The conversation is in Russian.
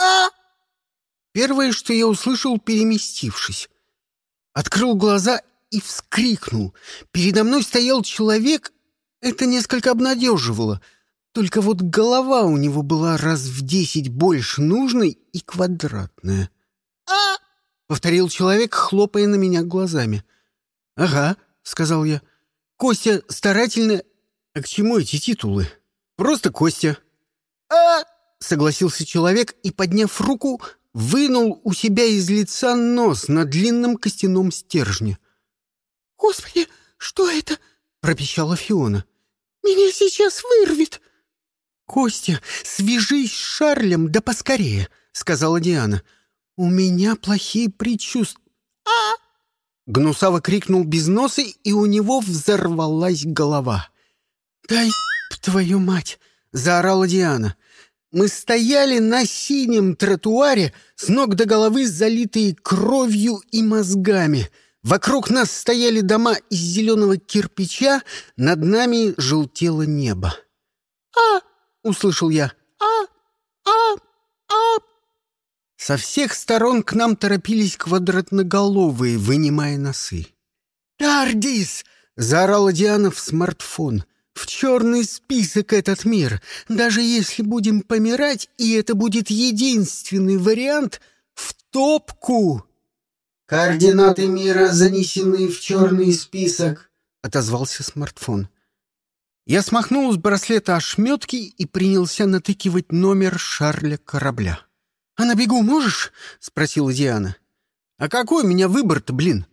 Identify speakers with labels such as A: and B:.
A: А!
B: Первое, что я услышал, переместившись. Открыл глаза и вскрикнул. Передо мной стоял человек. Это несколько обнадеживало. Только вот голова у него была раз в десять больше нужной и квадратная.
A: А!
B: Повторил человек, хлопая на меня глазами. «Ага», — сказал я. «Костя старательно...» «А к чему эти титулы?» «Просто Костя».
A: А!
B: Согласился человек и, подняв руку, вынул у себя из лица нос на длинном костяном стержне.
A: Господи, что это?
B: Пропищала Фиона.
A: Меня сейчас вырвет.
B: «Костя, свяжись с Шарлем, да поскорее», — сказала Диана. «У меня плохие предчувствия».
A: А!
B: Гнусаво крикнул без носа, и у него взорвалась голова. «Дай твою мать!» — заорала Диана. Мы стояли на синем тротуаре, с ног до головы залитые кровью и мозгами. Вокруг нас стояли дома из зеленого кирпича, над нами желтело небо.
A: А!
B: — услышал я.
A: А! А! А!
B: Со всех сторон к нам торопились квадратноголовые, вынимая носы. «Тардис!» — заорала Диана в смартфон. «В черный список этот мир! Даже если будем помирать, и это будет единственный вариант, в топку!» «Координаты мира занесены в черный список», — отозвался смартфон. Я смахнул с браслета ошметки и принялся натыкивать номер Шарля корабля. «А на бегу можешь?» — спросила Диана. «А какой у меня выбор-то, блин?»